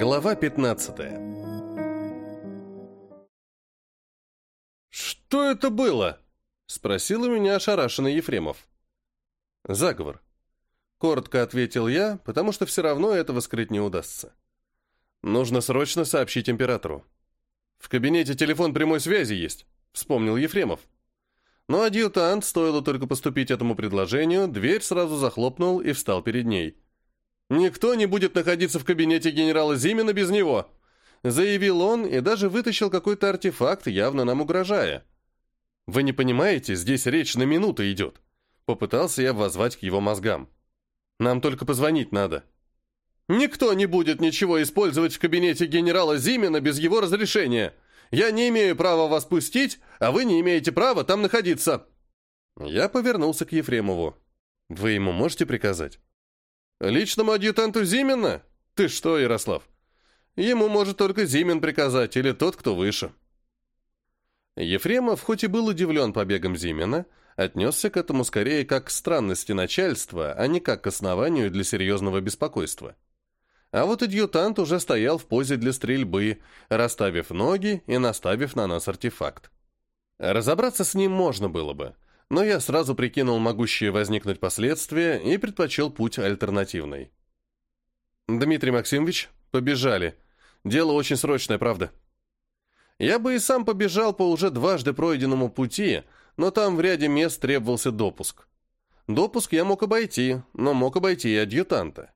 Глава 15 «Что это было?» — спросил у меня ошарашенный Ефремов. «Заговор». Коротко ответил я, потому что все равно этого скрыть не удастся. «Нужно срочно сообщить императору». «В кабинете телефон прямой связи есть», — вспомнил Ефремов. Но адъютант, стоило только поступить этому предложению, дверь сразу захлопнул и встал перед ней — «Никто не будет находиться в кабинете генерала Зимина без него», заявил он и даже вытащил какой-то артефакт, явно нам угрожая. «Вы не понимаете, здесь речь на минуту идет», попытался я воззвать к его мозгам. «Нам только позвонить надо». «Никто не будет ничего использовать в кабинете генерала Зимина без его разрешения. Я не имею права вас пустить, а вы не имеете права там находиться». Я повернулся к Ефремову. «Вы ему можете приказать?» Личному адъютанту Зимина? Ты что, Ярослав? Ему может только Зимин приказать или тот, кто выше. Ефремов, хоть и был удивлен побегом Зимина, отнесся к этому скорее как к странности начальства, а не как к основанию для серьезного беспокойства. А вот адъютант уже стоял в позе для стрельбы, расставив ноги и наставив на нас артефакт. Разобраться с ним можно было бы, но я сразу прикинул могущие возникнуть последствия и предпочел путь альтернативный. «Дмитрий Максимович, побежали. Дело очень срочное, правда?» Я бы и сам побежал по уже дважды пройденному пути, но там в ряде мест требовался допуск. Допуск я мог обойти, но мог обойти и адъютанта.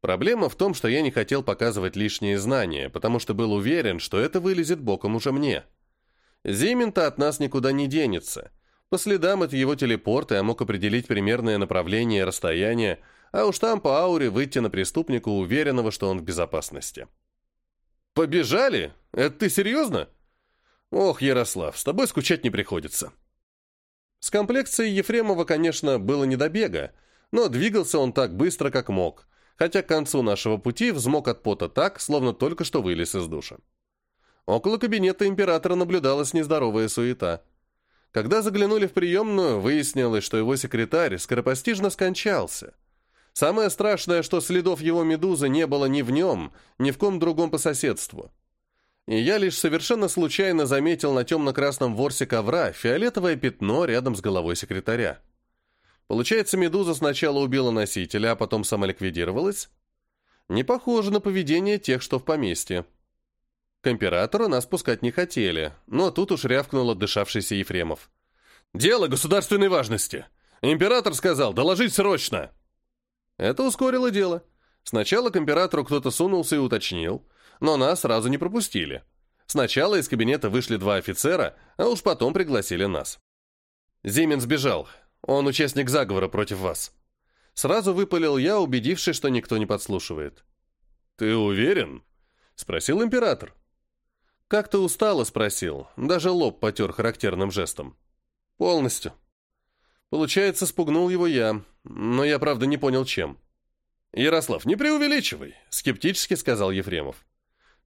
Проблема в том, что я не хотел показывать лишние знания, потому что был уверен, что это вылезет боком уже мне. Зимин-то от нас никуда не денется, по следам от его телепорта я мог определить примерное направление и расстояние, а уж там по ауре выйти на преступника, уверенного, что он в безопасности. «Побежали? Это ты серьезно?» «Ох, Ярослав, с тобой скучать не приходится». С комплекцией Ефремова, конечно, было не до бега, но двигался он так быстро, как мог, хотя к концу нашего пути взмок от пота так, словно только что вылез из душа. Около кабинета императора наблюдалась нездоровая суета. Когда заглянули в приемную, выяснилось, что его секретарь скоропостижно скончался. Самое страшное, что следов его медузы не было ни в нем, ни в ком другом по соседству. И я лишь совершенно случайно заметил на темно-красном ворсе ковра фиолетовое пятно рядом с головой секретаря. Получается, медуза сначала убила носителя, а потом самоликвидировалась? Не похоже на поведение тех, что в поместье. К императору нас пускать не хотели, но тут уж рявкнул отдышавшийся Ефремов. «Дело государственной важности! Император сказал, доложить срочно!» Это ускорило дело. Сначала к императору кто-то сунулся и уточнил, но нас сразу не пропустили. Сначала из кабинета вышли два офицера, а уж потом пригласили нас. «Зимин сбежал. Он участник заговора против вас». Сразу выпалил я, убедившись, что никто не подслушивает. «Ты уверен?» — спросил император. «Как ты устала?» — спросил. Даже лоб потер характерным жестом. «Полностью». Получается, спугнул его я, но я, правда, не понял, чем. «Ярослав, не преувеличивай», — скептически сказал Ефремов.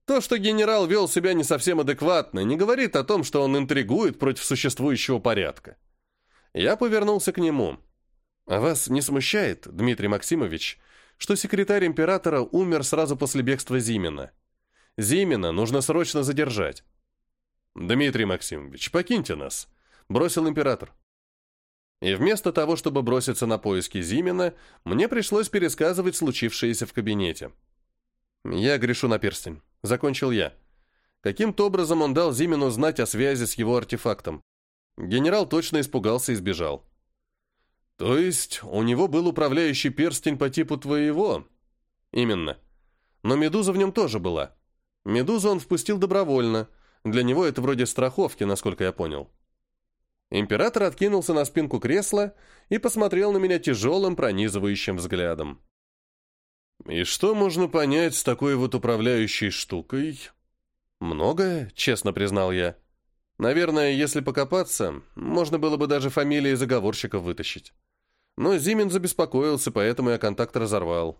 «То, что генерал вел себя не совсем адекватно, не говорит о том, что он интригует против существующего порядка». Я повернулся к нему. «А вас не смущает, Дмитрий Максимович, что секретарь императора умер сразу после бегства Зимина?» Зимина нужно срочно задержать». «Дмитрий Максимович, покиньте нас», — бросил император. И вместо того, чтобы броситься на поиски Зимина, мне пришлось пересказывать случившееся в кабинете. «Я грешу на перстень», — закончил я. Каким-то образом он дал Зимину знать о связи с его артефактом. Генерал точно испугался и сбежал. «То есть у него был управляющий перстень по типу твоего?» «Именно. Но медуза в нем тоже была. Медузу он впустил добровольно. Для него это вроде страховки, насколько я понял. Император откинулся на спинку кресла и посмотрел на меня тяжелым, пронизывающим взглядом. «И что можно понять с такой вот управляющей штукой?» «Многое», — честно признал я. «Наверное, если покопаться, можно было бы даже фамилии заговорщиков вытащить». Но Зимин забеспокоился, поэтому я контакт разорвал.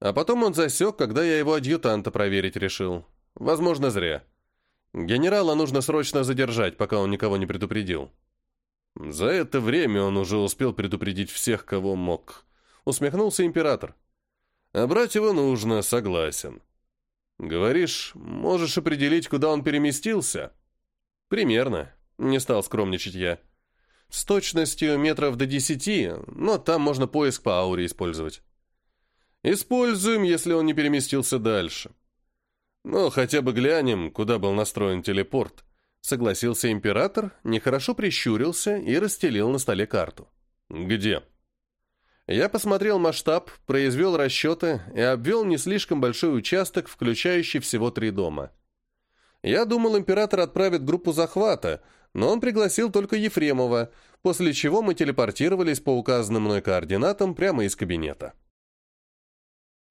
А потом он засек, когда я его адъютанта проверить решил. Возможно, зря. Генерала нужно срочно задержать, пока он никого не предупредил. За это время он уже успел предупредить всех, кого мог. Усмехнулся император. А брать его нужно, согласен. Говоришь, можешь определить, куда он переместился? Примерно. Не стал скромничать я. С точностью метров до десяти, но там можно поиск по ауре использовать. Используем, если он не переместился дальше. Ну, хотя бы глянем, куда был настроен телепорт. Согласился император, нехорошо прищурился и расстелил на столе карту. Где? Я посмотрел масштаб, произвел расчеты и обвел не слишком большой участок, включающий всего три дома. Я думал, император отправит группу захвата, но он пригласил только Ефремова, после чего мы телепортировались по указанным мной координатам прямо из кабинета.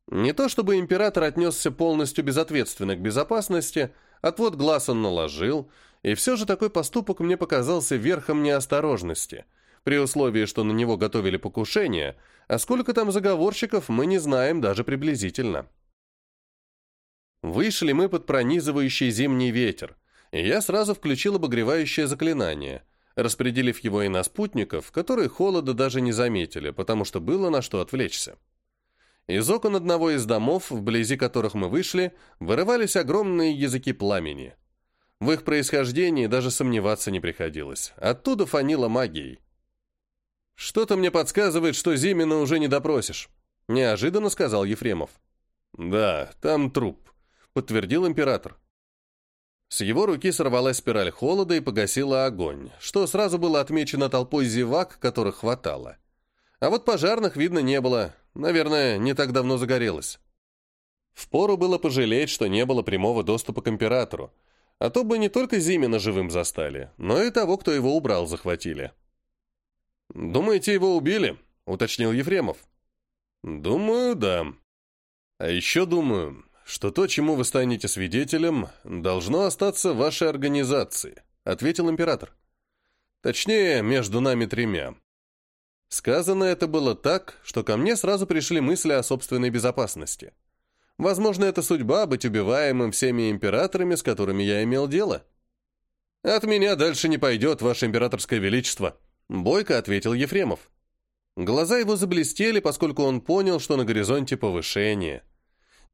Не то чтобы император отнесся полностью безответственно к безопасности, отвод глаз он наложил, и все же такой поступок мне показался верхом неосторожности, при условии, что на него готовили покушение, а сколько там заговорщиков, мы не знаем даже приблизительно. Вышли мы под пронизывающий зимний ветер, и я сразу включил обогревающее заклинание, распределив его и на спутников, которые холода даже не заметили, потому что было на что отвлечься. Из окон одного из домов, вблизи которых мы вышли, вырывались огромные языки пламени. В их происхождении даже сомневаться не приходилось. Оттуда фанило магией. «Что-то мне подсказывает, что Зимина уже не допросишь», — неожиданно сказал Ефремов. «Да, там труп», — подтвердил император. С его руки сорвалась спираль холода и погасила огонь, что сразу было отмечено толпой зевак, которых хватало. А вот пожарных видно не было, Наверное, не так давно загорелась. Впору было пожалеть, что не было прямого доступа к императору, а то бы не только Зимина живым застали, но и того, кто его убрал, захватили. «Думаете, его убили?» — уточнил Ефремов. «Думаю, да. А еще думаю, что то, чему вы станете свидетелем, должно остаться в вашей организации», — ответил император. «Точнее, между нами тремя. Сказано это было так, что ко мне сразу пришли мысли о собственной безопасности. Возможно, это судьба быть убиваемым всеми императорами, с которыми я имел дело. «От меня дальше не пойдет, Ваше Императорское Величество», — бойко ответил Ефремов. Глаза его заблестели, поскольку он понял, что на горизонте повышение.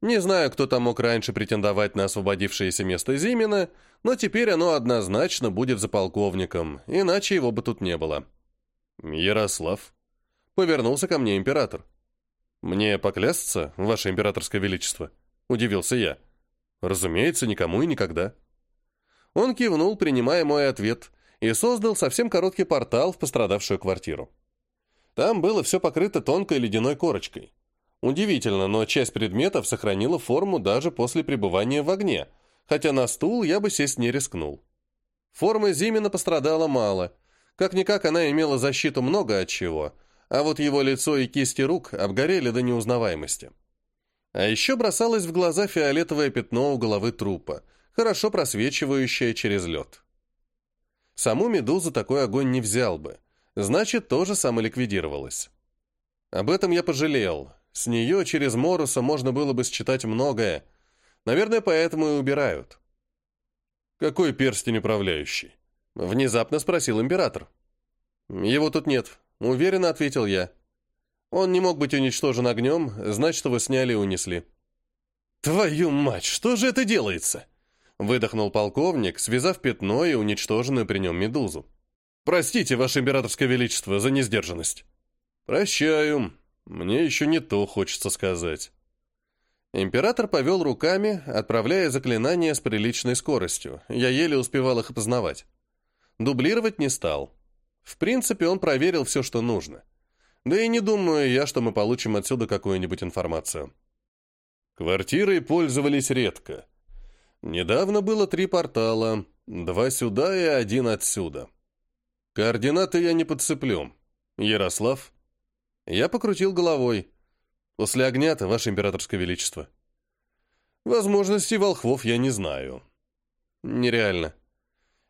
Не знаю, кто там мог раньше претендовать на освободившееся место Зимина, но теперь оно однозначно будет за полковником, иначе его бы тут не было. «Ярослав», — повернулся ко мне император. «Мне поклясться, ваше императорское величество?» — удивился я. «Разумеется, никому и никогда». Он кивнул, принимая мой ответ, и создал совсем короткий портал в пострадавшую квартиру. Там было все покрыто тонкой ледяной корочкой. Удивительно, но часть предметов сохранила форму даже после пребывания в огне, хотя на стул я бы сесть не рискнул. Форма Зимина пострадала мало, как-никак она имела защиту много от чего, а вот его лицо и кисти рук обгорели до неузнаваемости. А еще бросалось в глаза фиолетовое пятно у головы трупа, хорошо просвечивающее через лед. Саму медузу такой огонь не взял бы, значит, тоже самоликвидировалась. Об этом я пожалел. С нее через Моруса можно было бы считать многое. Наверное, поэтому и убирают. Какой перстень управляющий? Внезапно спросил император. «Его тут нет», — уверенно ответил я. «Он не мог быть уничтожен огнем, значит, его сняли и унесли». «Твою мать, что же это делается?» — выдохнул полковник, связав пятно и уничтоженную при нем медузу. «Простите, ваше императорское величество, за несдержанность». «Прощаю. Мне еще не то хочется сказать». Император повел руками, отправляя заклинания с приличной скоростью. Я еле успевал их опознавать. Дублировать не стал. В принципе, он проверил все, что нужно. Да и не думаю я, что мы получим отсюда какую-нибудь информацию. Квартирой пользовались редко. Недавно было три портала, два сюда и один отсюда. Координаты я не подцеплю. Ярослав? Я покрутил головой. После огня-то, Ваше Императорское Величество. Возможности волхвов я не знаю. Нереально.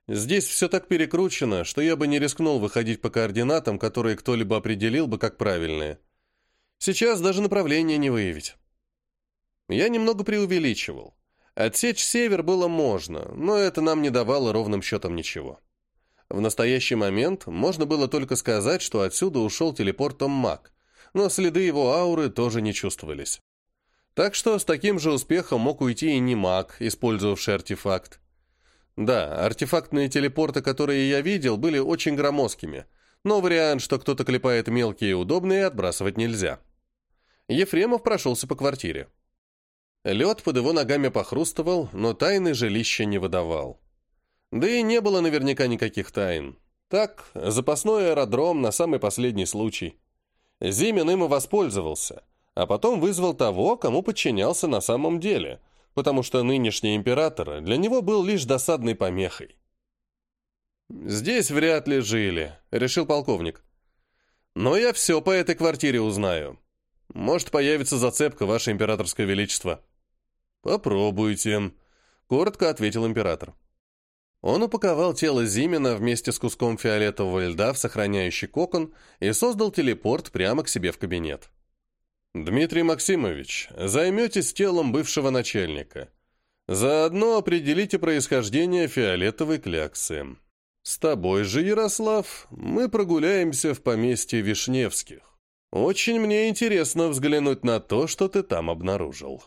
Здесь все так перекручено, что я бы не рискнул выходить по координатам, которые кто-либо определил бы как правильные. Сейчас даже направление не выявить. Я немного преувеличивал. Отсечь север было можно, но это нам не давало ровным счетом ничего. В настоящий момент можно было только сказать, что отсюда ушел телепортом маг, но следы его ауры тоже не чувствовались. Так что с таким же успехом мог уйти и не маг, использовавший артефакт. Да, артефактные телепорты, которые я видел, были очень громоздкими, но вариант, что кто-то клепает мелкие и удобные, отбрасывать нельзя. Ефремов прошелся по квартире. Лед под его ногами похрустывал, но тайны жилища не выдавал. Да и не было наверняка никаких тайн. Так, запасной аэродром на самый последний случай. Зимин им и воспользовался, а потом вызвал того, кому подчинялся на самом деле – потому что нынешний император для него был лишь досадной помехой. «Здесь вряд ли жили», — решил полковник. «Но я все по этой квартире узнаю. Может, появится зацепка, ваше императорское величество». «Попробуйте», — коротко ответил император. Он упаковал тело Зимина вместе с куском фиолетового льда в сохраняющий кокон и создал телепорт прямо к себе в кабинет. Дмитрий Максимович, займетесь телом бывшего начальника. Заодно определите происхождение фиолетовой кляксы. С тобой же, Ярослав, мы прогуляемся в поместье Вишневских. Очень мне интересно взглянуть на то, что ты там обнаружил».